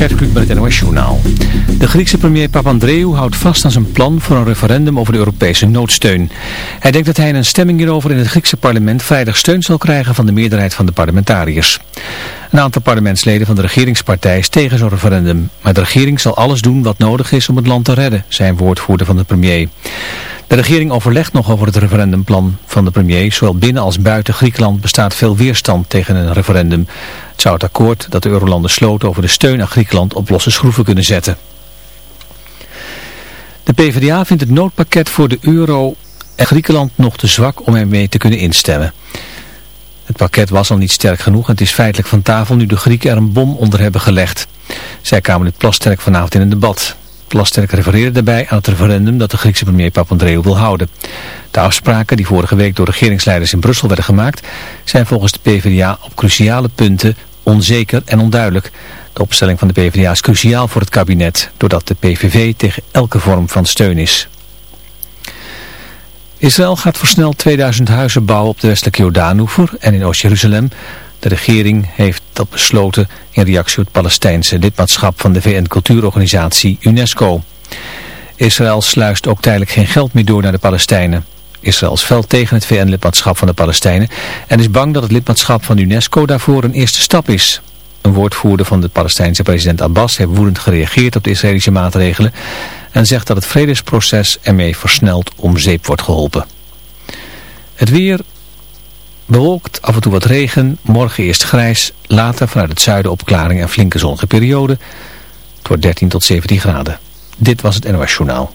Het. De Griekse premier Papandreou houdt vast aan zijn plan voor een referendum over de Europese noodsteun. Hij denkt dat hij in een stemming hierover in het Griekse parlement vrijdag steun zal krijgen van de meerderheid van de parlementariërs. Een aantal parlementsleden van de regeringspartij is tegen zo'n referendum. Maar de regering zal alles doen wat nodig is om het land te redden, zijn woordvoerder van de premier. De regering overlegt nog over het referendumplan van de premier. Zowel binnen als buiten Griekenland bestaat veel weerstand tegen een referendum. Het zou het akkoord dat de eurolanden sloten over de steun aan Griekenland op losse schroeven kunnen zetten. De PvdA vindt het noodpakket voor de euro en Griekenland nog te zwak om ermee te kunnen instemmen. Het pakket was al niet sterk genoeg en het is feitelijk van tafel nu de Grieken er een bom onder hebben gelegd. Zij kwamen dit plasterk vanavond in een debat. Plasterk refereerde daarbij aan het referendum dat de Griekse premier Papandreou wil houden. De afspraken die vorige week door regeringsleiders in Brussel werden gemaakt zijn volgens de PvdA op cruciale punten onzeker en onduidelijk. De opstelling van de PvdA is cruciaal voor het kabinet, doordat de PVV tegen elke vorm van steun is. Israël gaat versneld 2000 huizen bouwen op de westelijke Jordaanoever en in Oost-Jeruzalem. De regering heeft dat besloten in reactie op het Palestijnse lidmaatschap van de VN-cultuurorganisatie UNESCO. Israël sluist ook tijdelijk geen geld meer door naar de Palestijnen. Israël is fel tegen het VN-lidmaatschap van de Palestijnen en is bang dat het lidmaatschap van UNESCO daarvoor een eerste stap is. Een woordvoerder van de Palestijnse president Abbas heeft woedend gereageerd op de Israëlische maatregelen en zegt dat het vredesproces ermee versneld om zeep wordt geholpen. Het weer bewolkt, af en toe wat regen, morgen eerst grijs, later vanuit het zuiden opklaring en flinke zonnige periode. Het wordt 13 tot 17 graden. Dit was het NOS Journaal.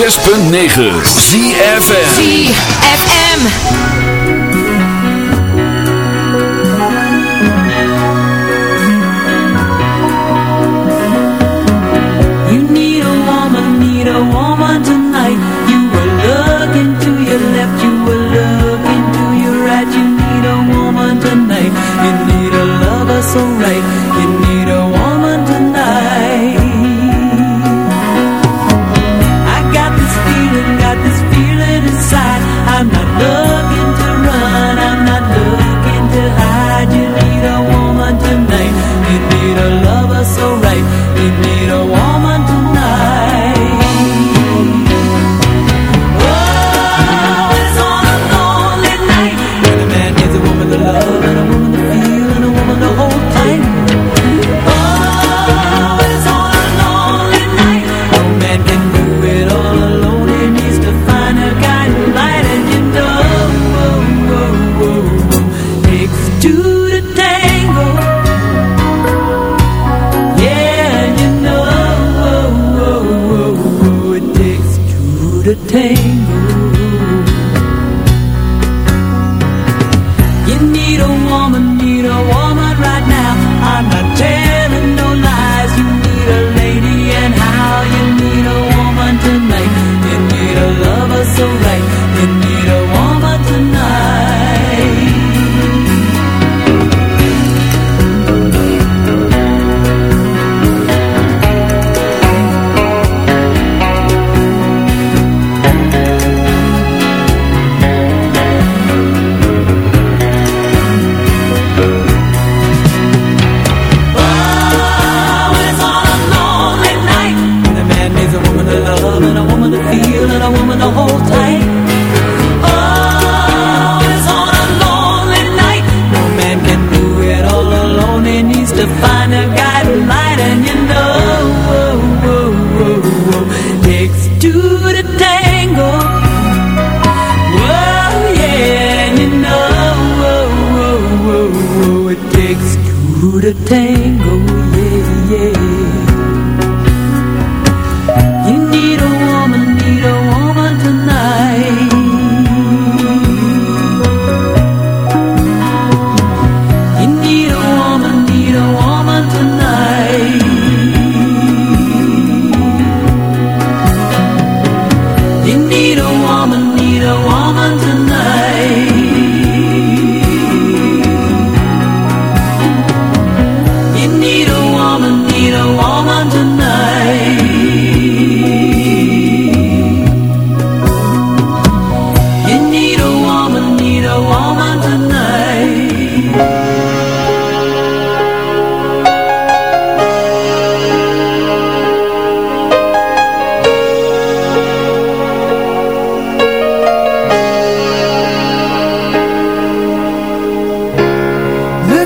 106.9 ZFM ZFM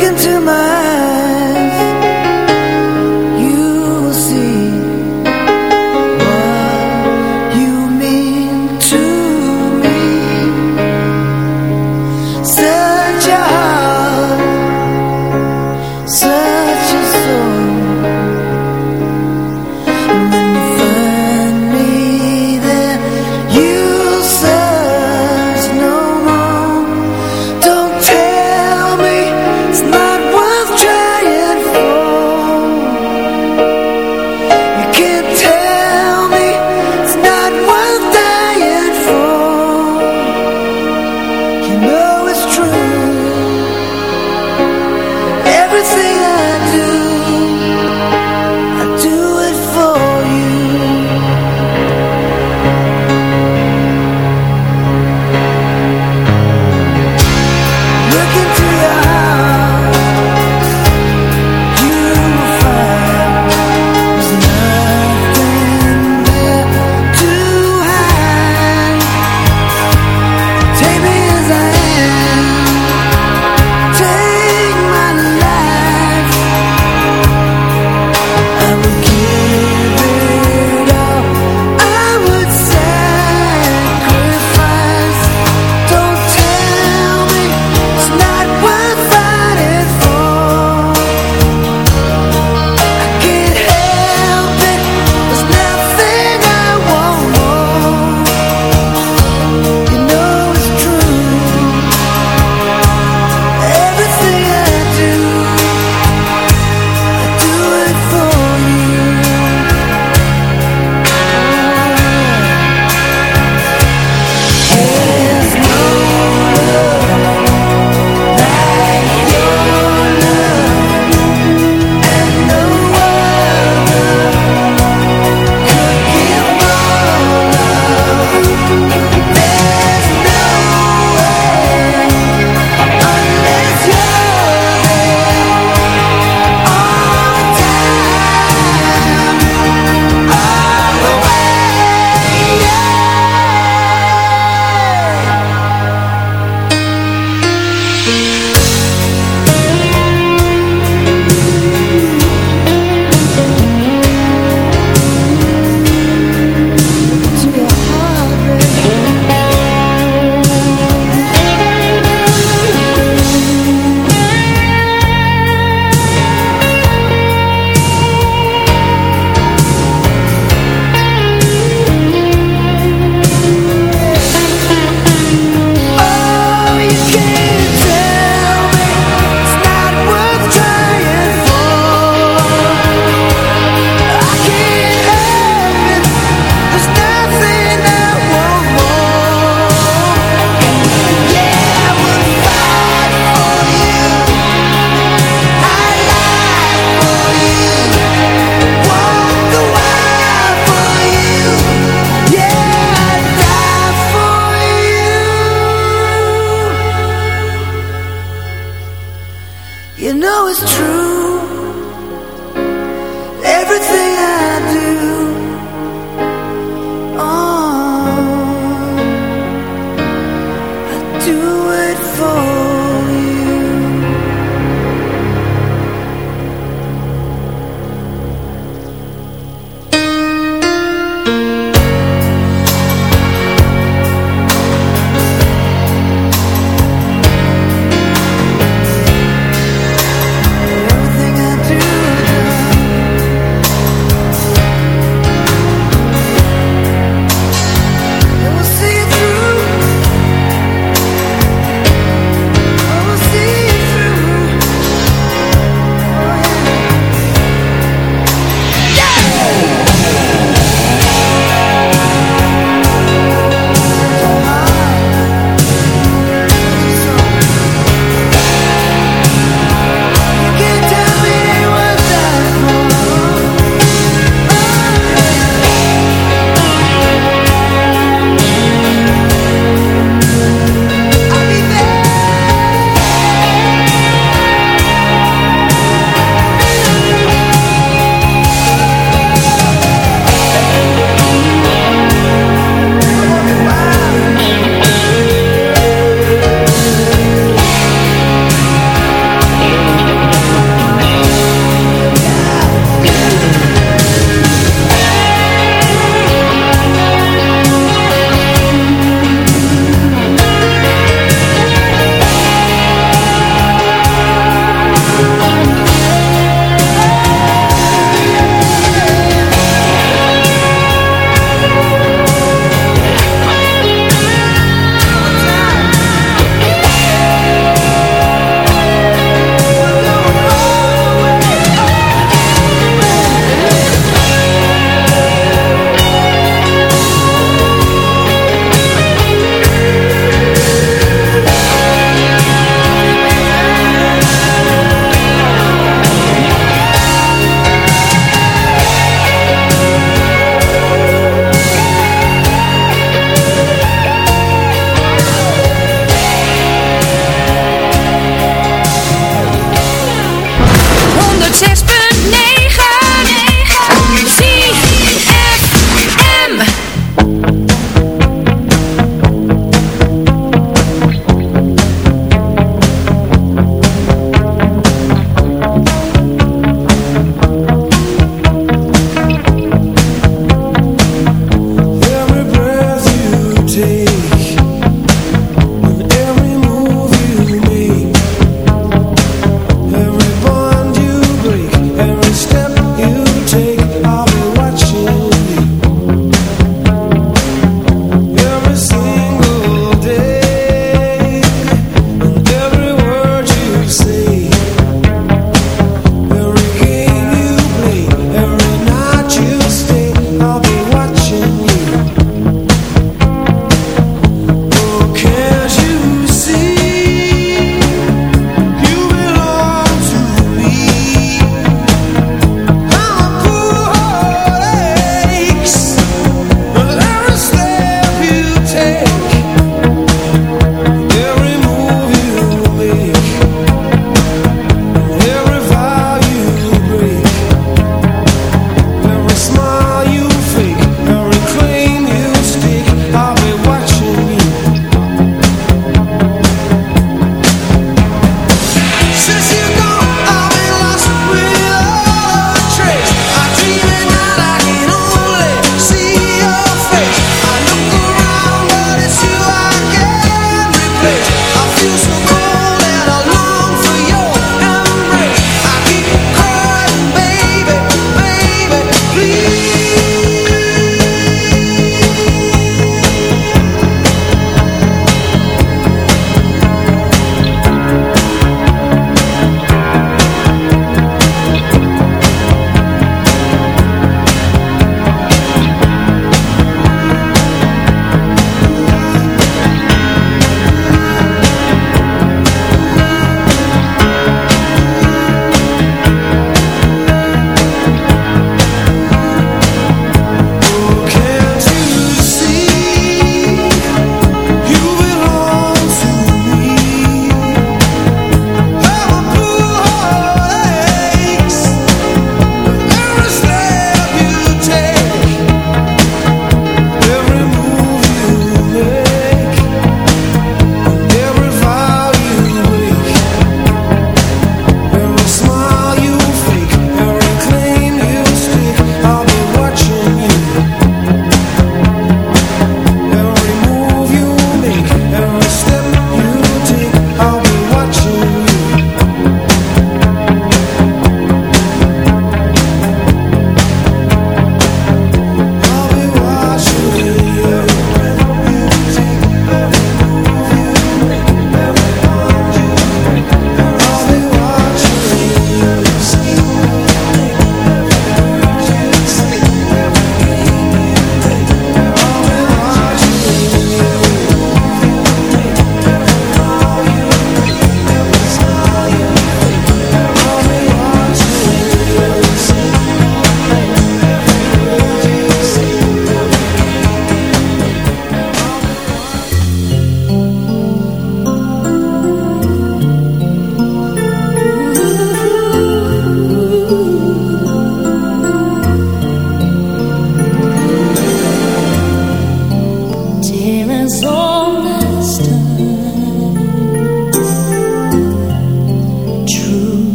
Continue.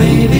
maybe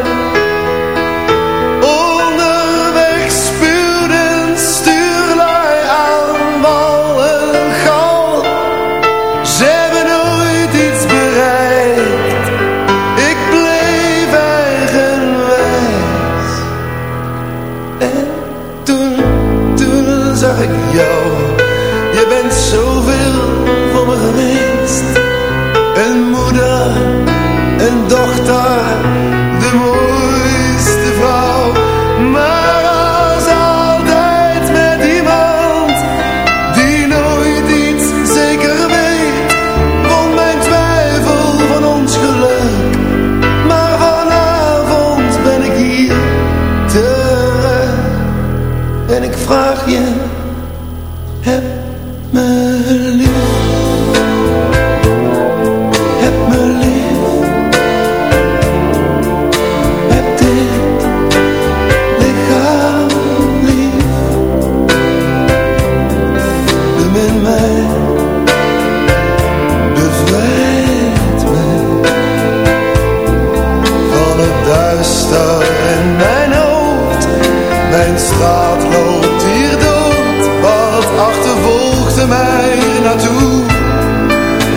Mijn straat loopt hier dood, wat achtervolgde mij naartoe?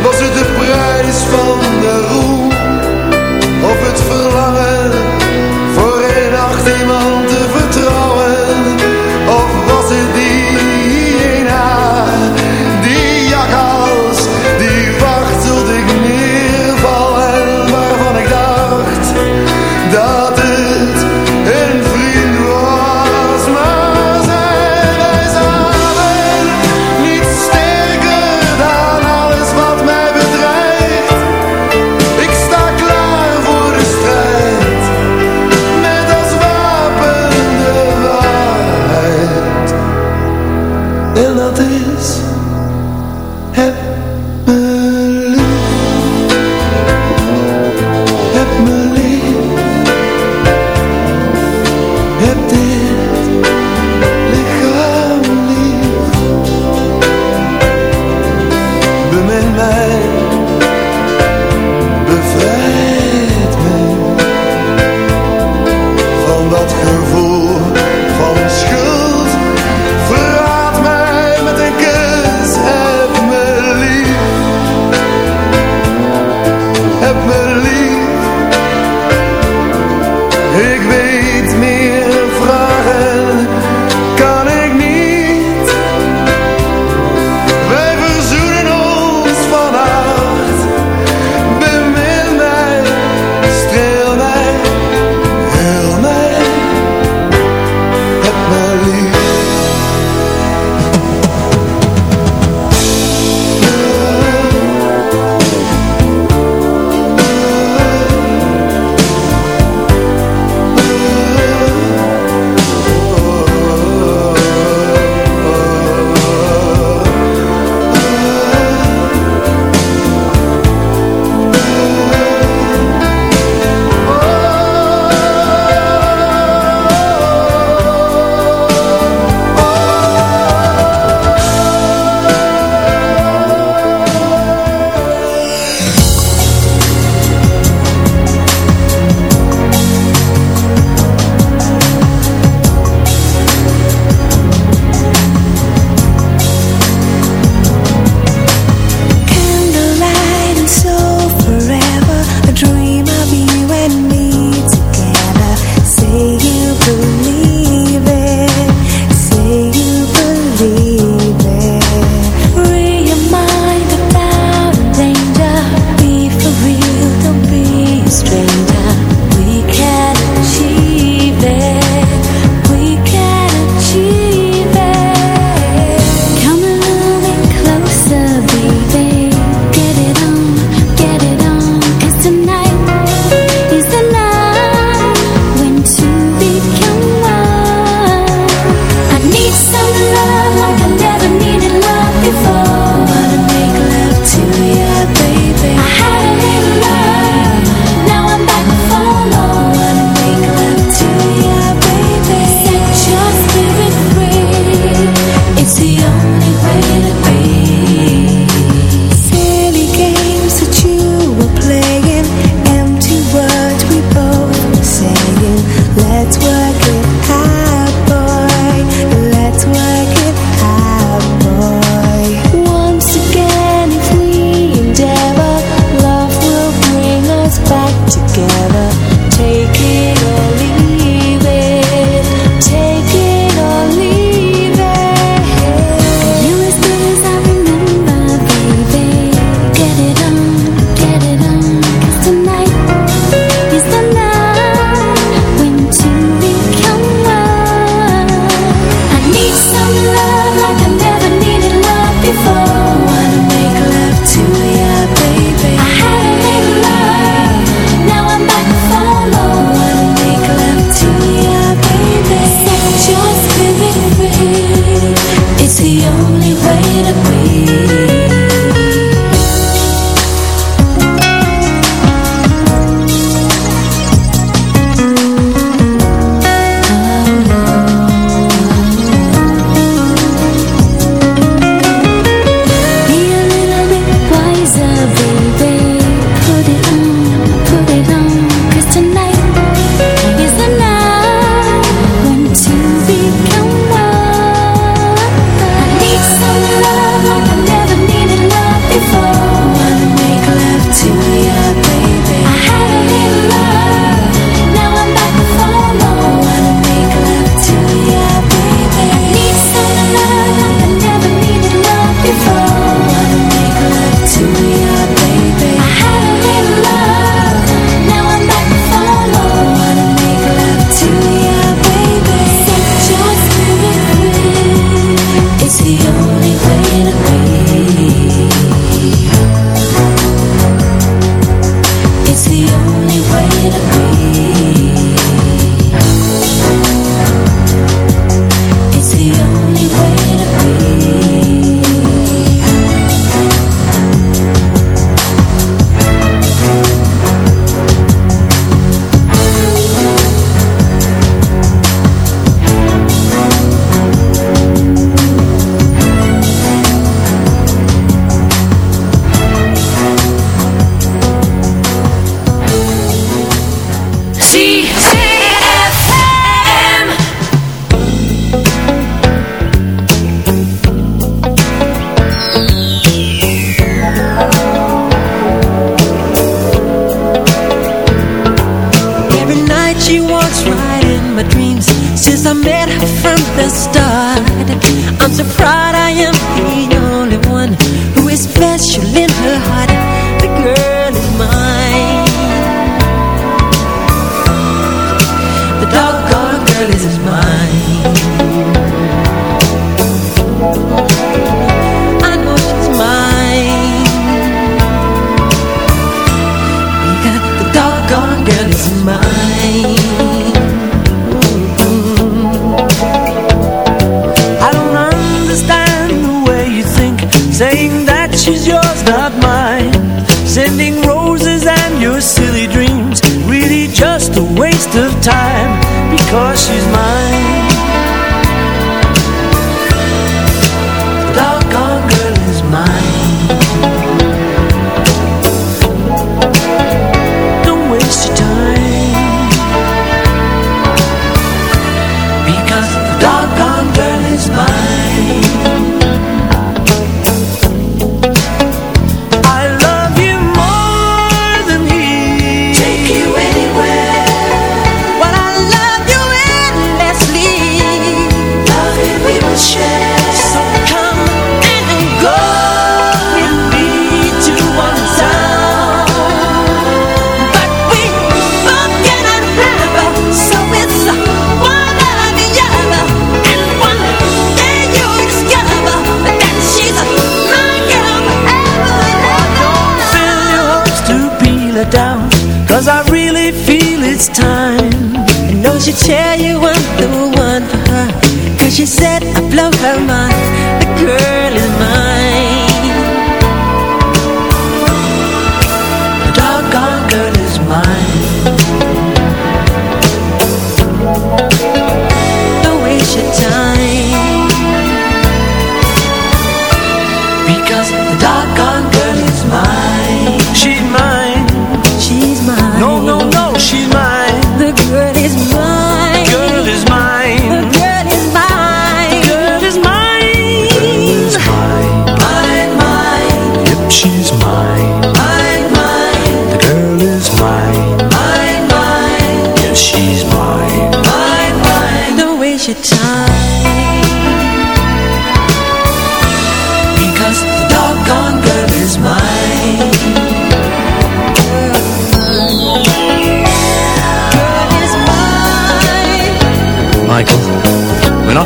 Was het de prijs van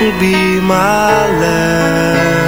will be my last